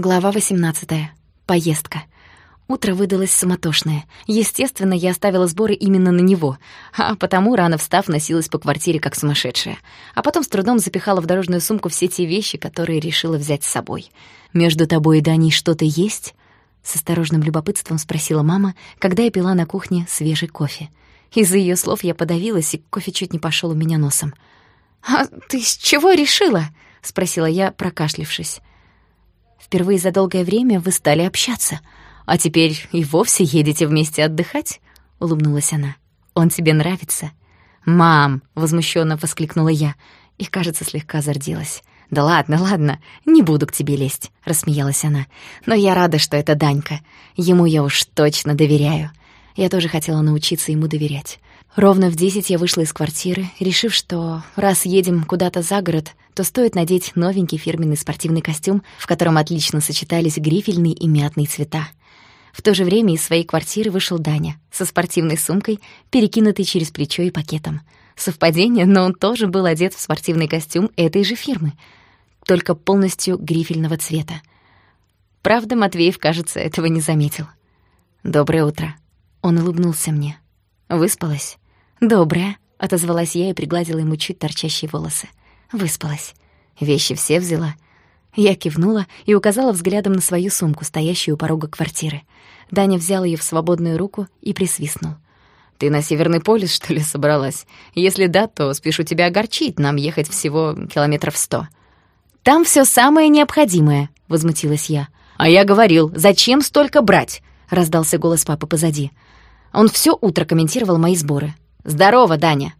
Глава 18. Поездка. Утро выдалось суматошное. Естественно, я оставила сборы именно на него, а потому, рано встав, носилась по квартире как сумасшедшая. А потом с трудом запихала в дорожную сумку все те вещи, которые решила взять с собой. «Между тобой и Даней что-то есть?» С осторожным любопытством спросила мама, когда я пила на кухне свежий кофе. Из-за ее слов я подавилась, и кофе чуть не пошел у меня носом. «А ты с чего решила?» — спросила я, прокашлившись. Впервые за долгое время вы стали общаться. А теперь и вовсе едете вместе отдыхать?» — улыбнулась она. «Он тебе нравится?» «Мам!» — возмущенно воскликнула я и, кажется, слегка зарделась. «Да ладно, ладно, не буду к тебе лезть», — рассмеялась она. «Но я рада, что это Данька. Ему я уж точно доверяю». Я тоже хотела научиться ему доверять. Ровно в десять я вышла из квартиры, решив, что раз едем куда-то за город, то стоит надеть новенький фирменный спортивный костюм, в котором отлично сочетались грифельный и мятный цвета. В то же время из своей квартиры вышел Даня со спортивной сумкой, перекинутой через плечо и пакетом. Совпадение, но он тоже был одет в спортивный костюм этой же фирмы, только полностью грифельного цвета. Правда, Матвеев, кажется, этого не заметил. «Доброе утро». Он улыбнулся мне. «Выспалась?» «Доброе», — отозвалась я и пригладила ему чуть торчащие волосы. «Выспалась. Вещи все взяла». Я кивнула и указала взглядом на свою сумку, стоящую у порога квартиры. Даня взял ее в свободную руку и присвистнул. «Ты на Северный полюс, что ли, собралась? Если да, то спешу тебя огорчить, нам ехать всего километров сто». «Там все самое необходимое», — возмутилась я. «А я говорил, зачем столько брать?» — раздался голос папы позади. Он все утро комментировал мои сборы. «Здорово, Даня!»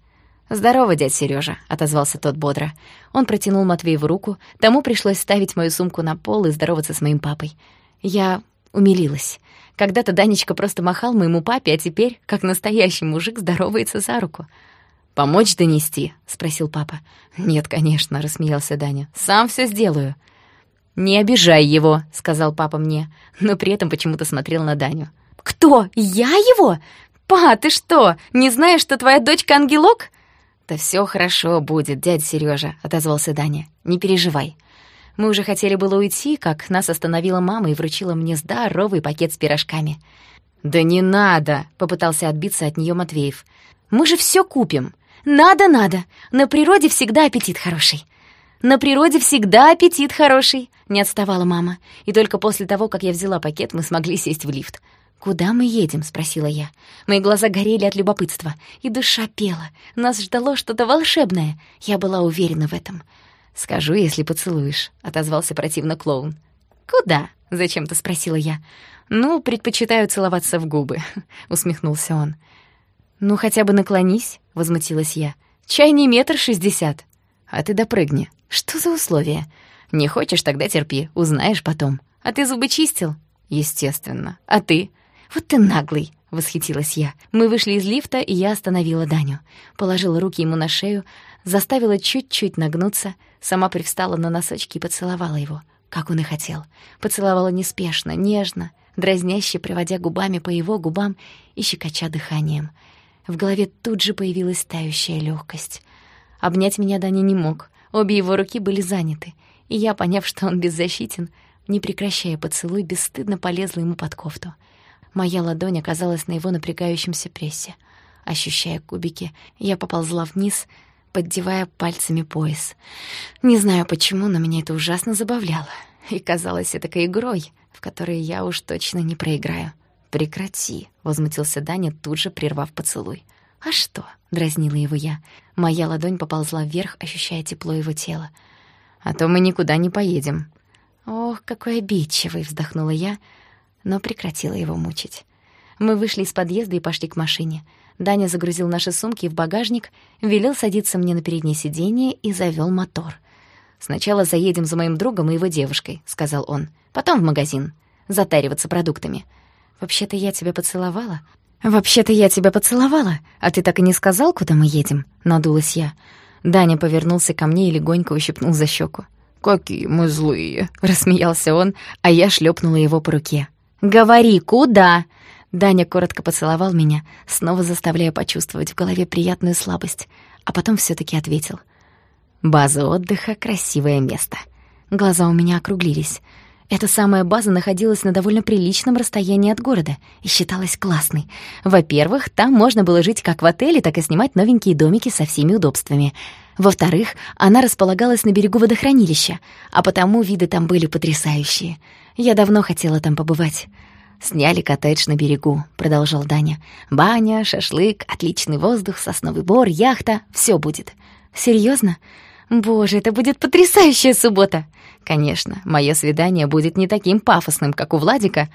«Здорово, дядь Сережа, отозвался тот бодро. Он протянул Матвееву руку, тому пришлось ставить мою сумку на пол и здороваться с моим папой. Я умилилась. Когда-то Данечка просто махал моему папе, а теперь, как настоящий мужик, здоровается за руку. «Помочь донести?» — спросил папа. «Нет, конечно», — рассмеялся Даня. «Сам все сделаю». «Не обижай его», — сказал папа мне, но при этом почему-то смотрел на Даню. «Кто? Я его? «Па, ты что, не знаешь, что твоя дочка ангелок?» «Да все хорошо будет, дядя Сережа, отозвался Даня. «Не переживай». Мы уже хотели было уйти, как нас остановила мама и вручила мне здоровый пакет с пирожками. «Да не надо!» — попытался отбиться от нее Матвеев. «Мы же все купим!» «Надо, надо! На природе всегда аппетит хороший!» «На природе всегда аппетит хороший!» — не отставала мама. И только после того, как я взяла пакет, мы смогли сесть в лифт. «Куда мы едем?» — спросила я. Мои глаза горели от любопытства, и душа пела. Нас ждало что-то волшебное. Я была уверена в этом. «Скажу, если поцелуешь», — отозвался противно клоун. «Куда?» — зачем-то спросила я. «Ну, предпочитаю целоваться в губы», — усмехнулся он. «Ну, хотя бы наклонись», — возмутилась я. «Чай не метр шестьдесят». «А ты допрыгни». «Что за условия?» «Не хочешь, тогда терпи, узнаешь потом». «А ты зубы чистил?» «Естественно. А ты?» «Вот ты наглый!» — восхитилась я. Мы вышли из лифта, и я остановила Даню. Положила руки ему на шею, заставила чуть-чуть нагнуться, сама привстала на носочки и поцеловала его, как он и хотел. Поцеловала неспешно, нежно, дразняще приводя губами по его губам и щекоча дыханием. В голове тут же появилась тающая легкость. Обнять меня Даня не мог, обе его руки были заняты, и я, поняв, что он беззащитен, не прекращая поцелуй, бесстыдно полезла ему под кофту — Моя ладонь оказалась на его напрягающемся прессе. Ощущая кубики, я поползла вниз, поддевая пальцами пояс. Не знаю почему, но меня это ужасно забавляло. И казалось этакой игрой, в которой я уж точно не проиграю. «Прекрати», — возмутился Даня, тут же прервав поцелуй. «А что?» — дразнила его я. Моя ладонь поползла вверх, ощущая тепло его тела. «А то мы никуда не поедем». «Ох, какой обидчивый!» — вздохнула я, но прекратила его мучить. Мы вышли из подъезда и пошли к машине. Даня загрузил наши сумки в багажник, велел садиться мне на переднее сиденье и завёл мотор. «Сначала заедем за моим другом и его девушкой», — сказал он. «Потом в магазин. Затариваться продуктами». «Вообще-то я тебя поцеловала». «Вообще-то я тебя поцеловала, а ты так и не сказал, куда мы едем?» — надулась я. Даня повернулся ко мне и легонько ущипнул за щеку. «Какие мы злые!» — рассмеялся он, а я шлепнула его по руке. «Говори, куда?» Даня коротко поцеловал меня, снова заставляя почувствовать в голове приятную слабость, а потом все таки ответил. «База отдыха — красивое место». Глаза у меня округлились. Эта самая база находилась на довольно приличном расстоянии от города и считалась классной. Во-первых, там можно было жить как в отеле, так и снимать новенькие домики со всеми удобствами. Во-вторых, она располагалась на берегу водохранилища, а потому виды там были потрясающие. Я давно хотела там побывать. «Сняли коттедж на берегу», — продолжал Даня. «Баня, шашлык, отличный воздух, сосновый бор, яхта — все будет». «Серьезно? Боже, это будет потрясающая суббота!» «Конечно, мое свидание будет не таким пафосным, как у Владика».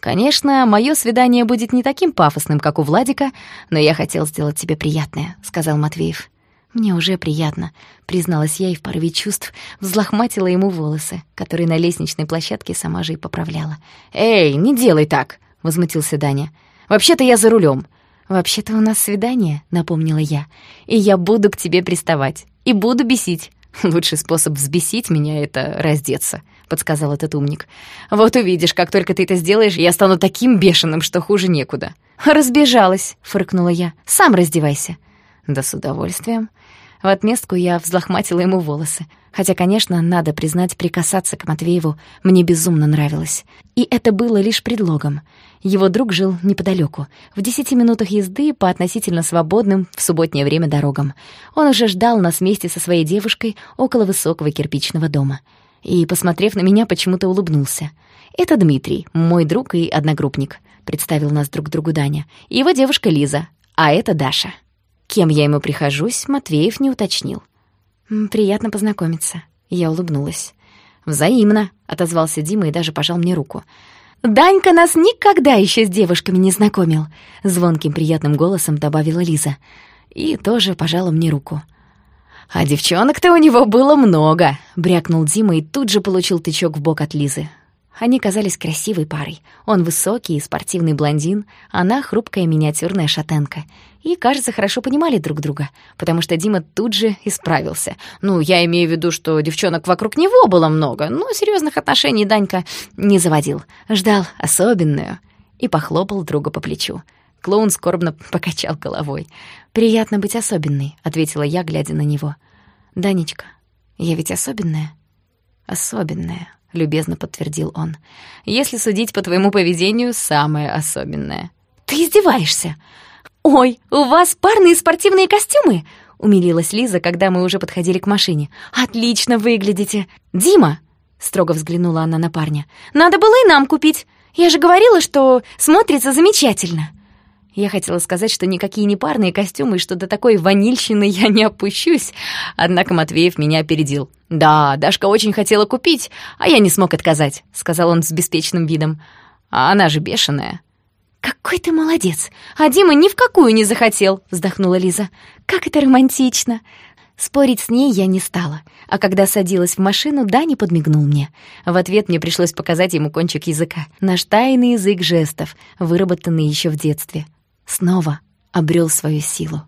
«Конечно, мое свидание будет не таким пафосным, как у Владика, но я хотел сделать тебе приятное», — сказал Матвеев. «Мне уже приятно», — призналась я и в порыве чувств взлохматила ему волосы, которые на лестничной площадке сама же и поправляла. «Эй, не делай так!» — возмутился Даня. «Вообще-то я за рулем. «Вообще-то у нас свидание», — напомнила я. «И я буду к тебе приставать. И буду бесить». «Лучший способ взбесить меня — это раздеться», — подсказал этот умник. «Вот увидишь, как только ты это сделаешь, я стану таким бешеным, что хуже некуда». «Разбежалась», — фыркнула я. «Сам раздевайся». «Да с удовольствием». В отместку я взлохматила ему волосы. Хотя, конечно, надо признать, прикасаться к Матвееву мне безумно нравилось. И это было лишь предлогом. Его друг жил неподалеку, в десяти минутах езды по относительно свободным в субботнее время дорогам. Он уже ждал нас вместе со своей девушкой около высокого кирпичного дома. И, посмотрев на меня, почему-то улыбнулся. «Это Дмитрий, мой друг и одногруппник», — представил нас друг другу Даня. «И его девушка Лиза, а это Даша». Кем я ему прихожусь, Матвеев не уточнил. «Приятно познакомиться». Я улыбнулась. «Взаимно», — отозвался Дима и даже пожал мне руку. «Данька нас никогда еще с девушками не знакомил», — звонким приятным голосом добавила Лиза. И тоже пожала мне руку. «А девчонок-то у него было много», — брякнул Дима и тут же получил тычок в бок от Лизы. Они казались красивой парой. Он высокий и спортивный блондин, она хрупкая миниатюрная шатенка. И, кажется, хорошо понимали друг друга, потому что Дима тут же исправился. Ну, я имею в виду, что девчонок вокруг него было много, но серьезных отношений Данька не заводил. Ждал особенную. И похлопал друга по плечу. Клоун скорбно покачал головой. «Приятно быть особенной», — ответила я, глядя на него. «Данечка, я ведь особенная?» «Особенная», — любезно подтвердил он. «Если судить по твоему поведению, самое особенное». «Ты издеваешься? Ой, у вас парные спортивные костюмы?» — умилилась Лиза, когда мы уже подходили к машине. «Отлично выглядите! Дима!» — строго взглянула она на парня. «Надо было и нам купить. Я же говорила, что смотрится замечательно». Я хотела сказать, что никакие не парные костюмы, что до такой ванильщины я не опущусь. Однако Матвеев меня опередил. «Да, Дашка очень хотела купить, а я не смог отказать», — сказал он с беспечным видом. «А она же бешеная». «Какой ты молодец! А Дима ни в какую не захотел!» — вздохнула Лиза. «Как это романтично!» Спорить с ней я не стала, а когда садилась в машину, Дани подмигнул мне. В ответ мне пришлось показать ему кончик языка. Наш тайный язык жестов, выработанный еще в детстве снова обрел свою силу.